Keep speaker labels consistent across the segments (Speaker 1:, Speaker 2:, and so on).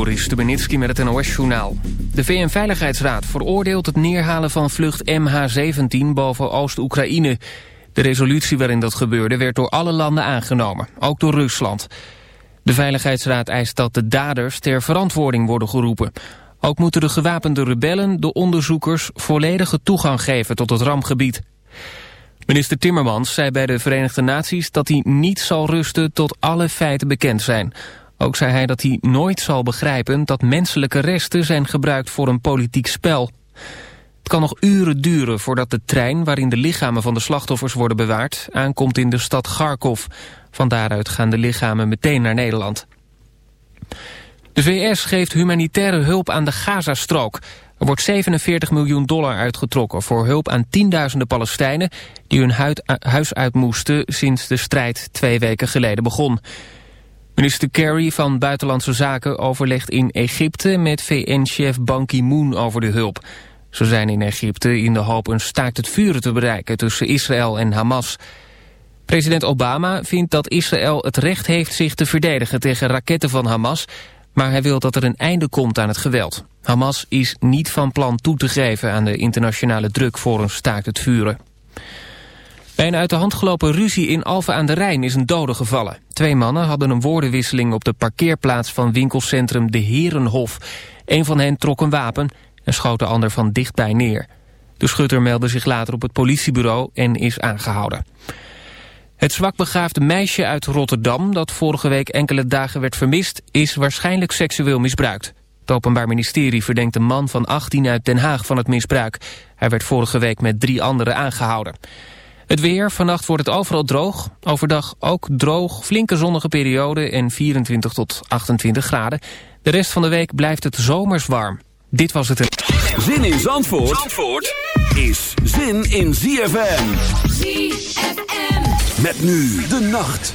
Speaker 1: Met het NOS-journaal. De VN-veiligheidsraad veroordeelt het neerhalen van vlucht MH17 boven Oost-Oekraïne. De resolutie waarin dat gebeurde werd door alle landen aangenomen, ook door Rusland. De Veiligheidsraad eist dat de daders ter verantwoording worden geroepen. Ook moeten de gewapende rebellen de onderzoekers volledige toegang geven tot het rampgebied. Minister Timmermans zei bij de Verenigde Naties dat hij niet zal rusten tot alle feiten bekend zijn. Ook zei hij dat hij nooit zal begrijpen dat menselijke resten zijn gebruikt voor een politiek spel. Het kan nog uren duren voordat de trein waarin de lichamen van de slachtoffers worden bewaard aankomt in de stad Kharkov. Van daaruit gaan de lichamen meteen naar Nederland. De VS geeft humanitaire hulp aan de Gazastrook. Er wordt 47 miljoen dollar uitgetrokken voor hulp aan tienduizenden Palestijnen... die hun huis uit moesten sinds de strijd twee weken geleden begon. Minister Kerry van Buitenlandse Zaken overlegt in Egypte... met VN-chef Ban Ki-moon over de hulp. Ze zijn in Egypte in de hoop een staakt het vuren te bereiken... tussen Israël en Hamas... President Obama vindt dat Israël het recht heeft zich te verdedigen tegen raketten van Hamas, maar hij wil dat er een einde komt aan het geweld. Hamas is niet van plan toe te geven aan de internationale druk voor een staakt het vuren. Een uit de hand gelopen ruzie in Alphen aan de Rijn is een dode gevallen. Twee mannen hadden een woordenwisseling op de parkeerplaats van winkelcentrum De Herenhof. Een van hen trok een wapen en schoot de ander van dichtbij neer. De schutter meldde zich later op het politiebureau en is aangehouden. Het zwakbegaafde meisje uit Rotterdam dat vorige week enkele dagen werd vermist... is waarschijnlijk seksueel misbruikt. Het Openbaar Ministerie verdenkt een man van 18 uit Den Haag van het misbruik. Hij werd vorige week met drie anderen aangehouden. Het weer, vannacht wordt het overal droog. Overdag ook droog, flinke zonnige periode en 24 tot 28 graden. De rest van de week blijft het zomers warm. Dit was het.
Speaker 2: Zin in Zandvoort, Zandvoort is zin in ZFM.
Speaker 3: ZFM.
Speaker 2: Met nu de nacht.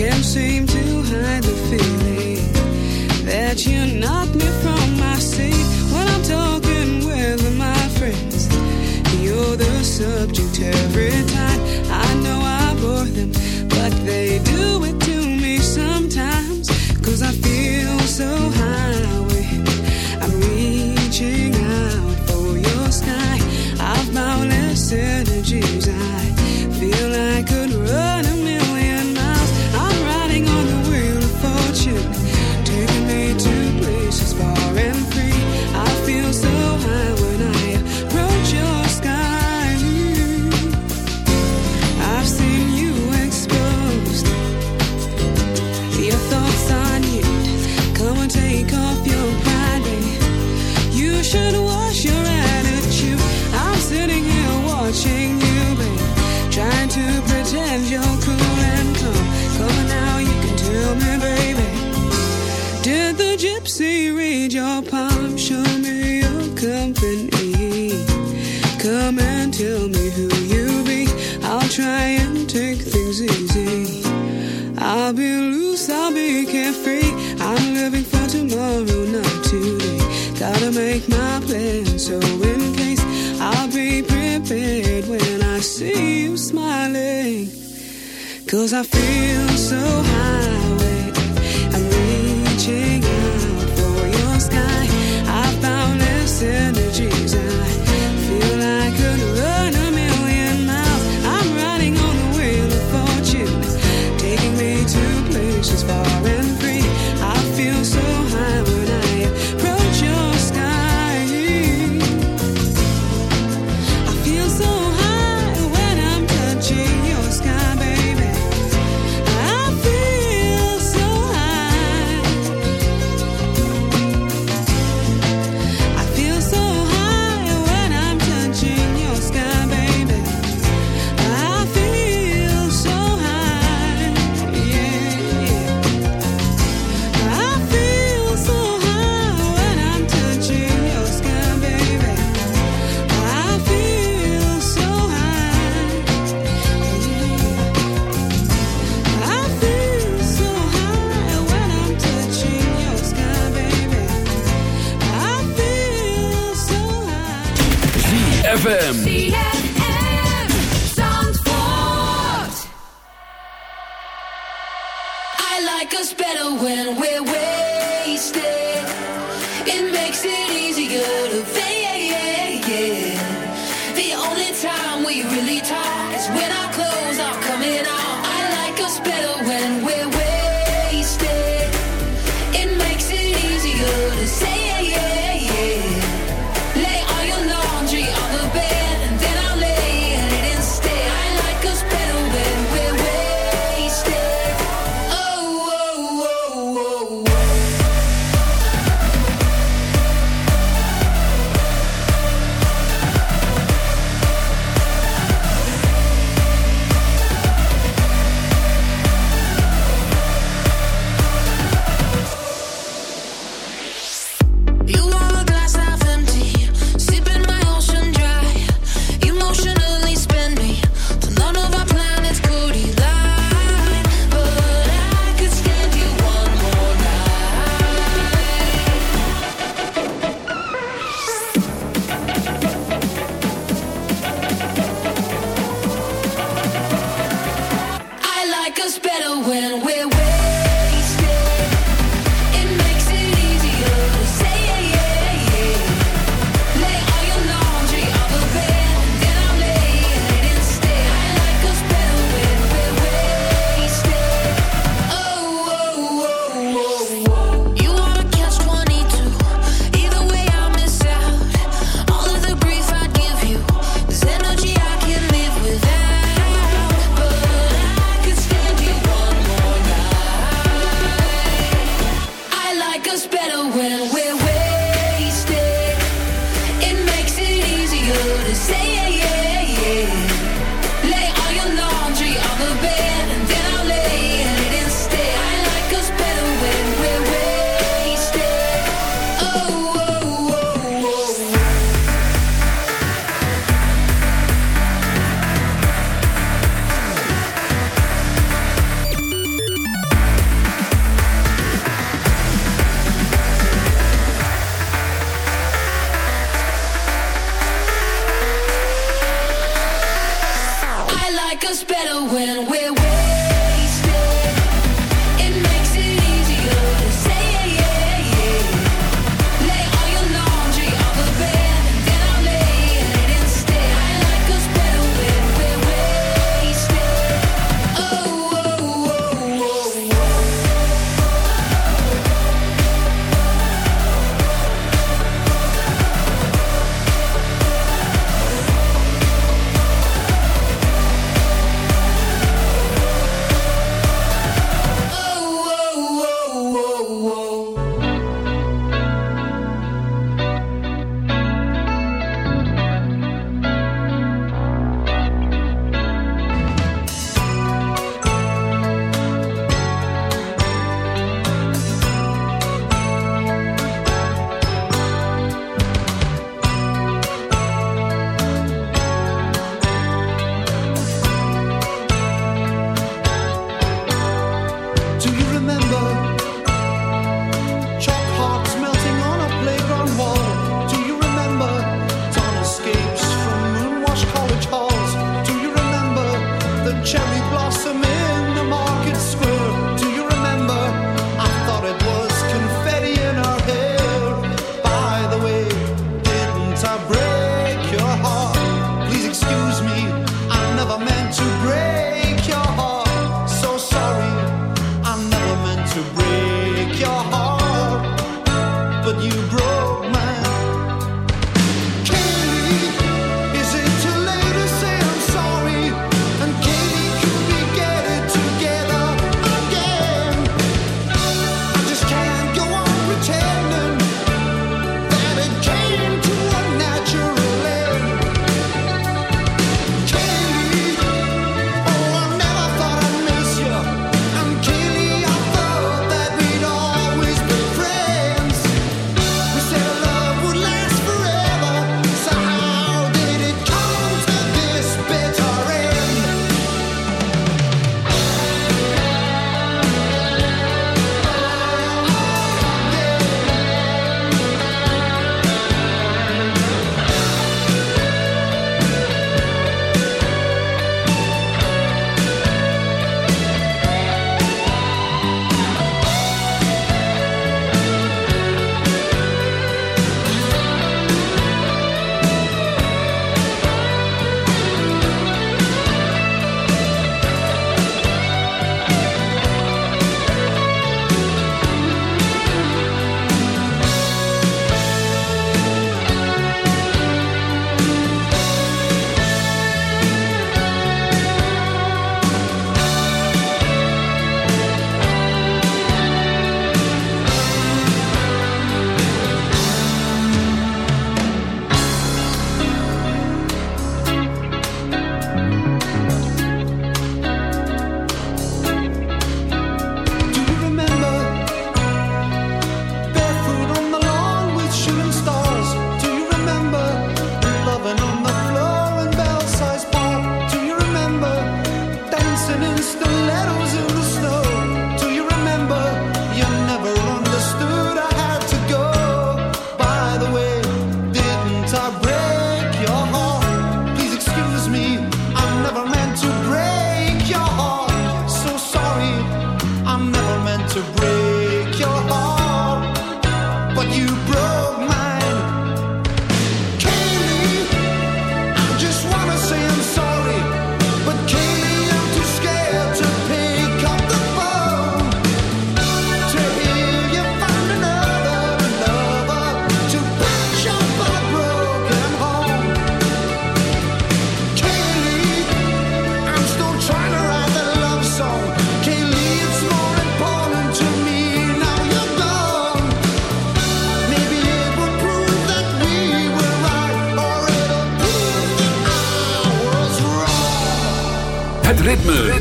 Speaker 3: can't seem to hide the feeling that you knock me from my seat when I'm talking with my friends. You're the subject every so in case I'll be prepared when I see you smiling. Cause I feel so high, I'm reaching out for your sky. I found this energies, I feel I could run.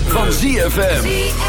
Speaker 4: Van ZFM.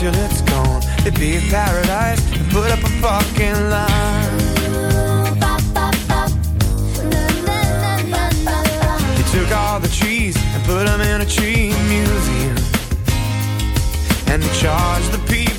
Speaker 5: till it's gone. It'd be a paradise to put up a fucking line. He took all the trees and put them in a tree museum. And charged the people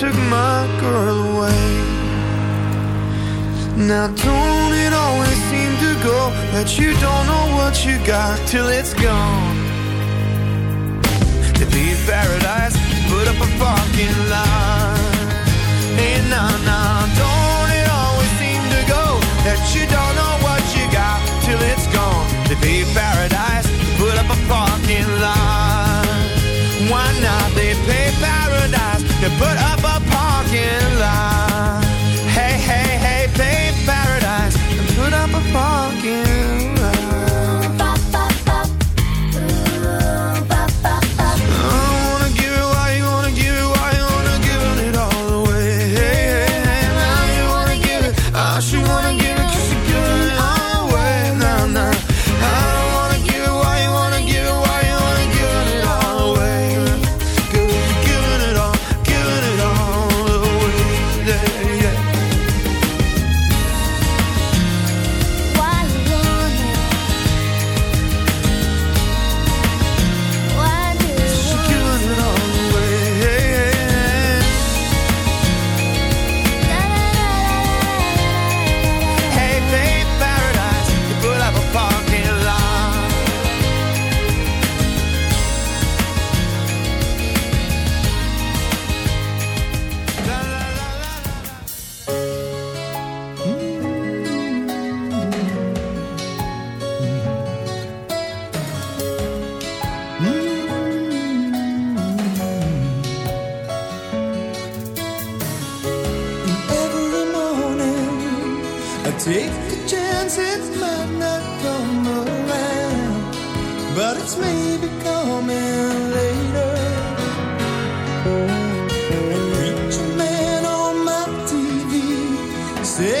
Speaker 5: took my girl away. Now don't it always seem to go That you don't know what you got till it's gone? To be a paradise, put up a parking lot. Hey, nah, nah, don't it always seem to go That you don't know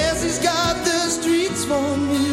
Speaker 6: says he's got the streets for me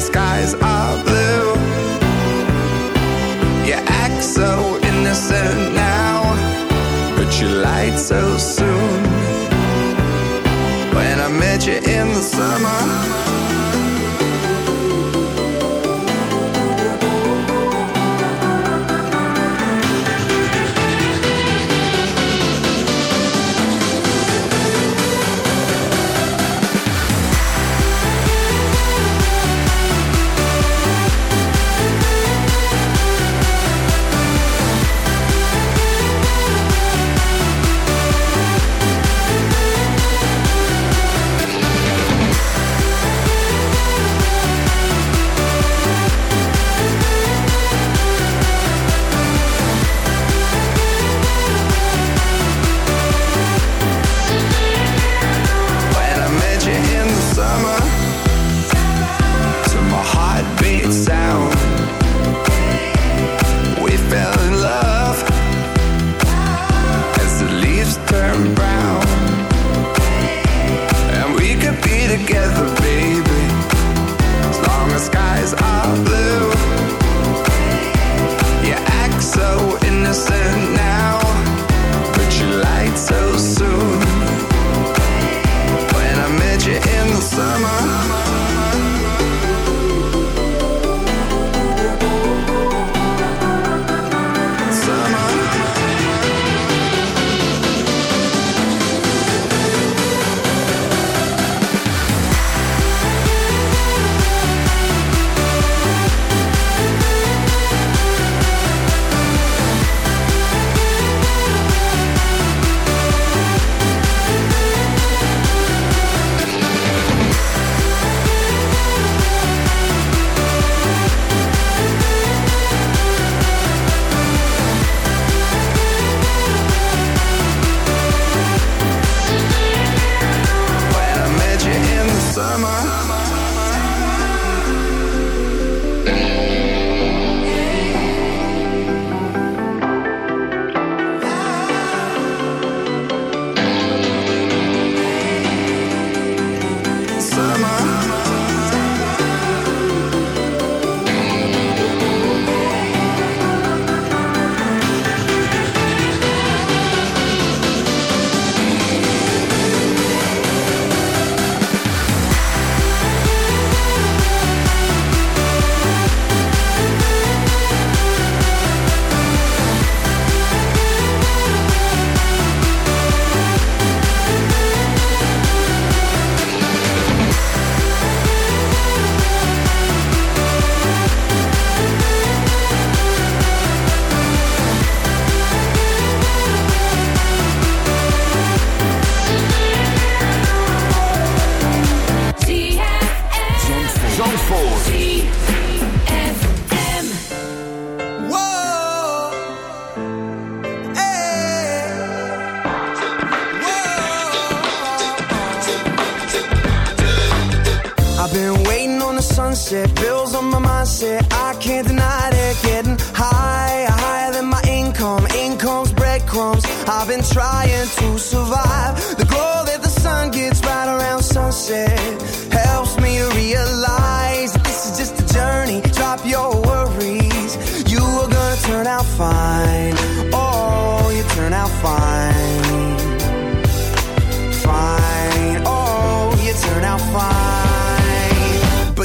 Speaker 7: skies are blue. You act so innocent now, but you lied so soon.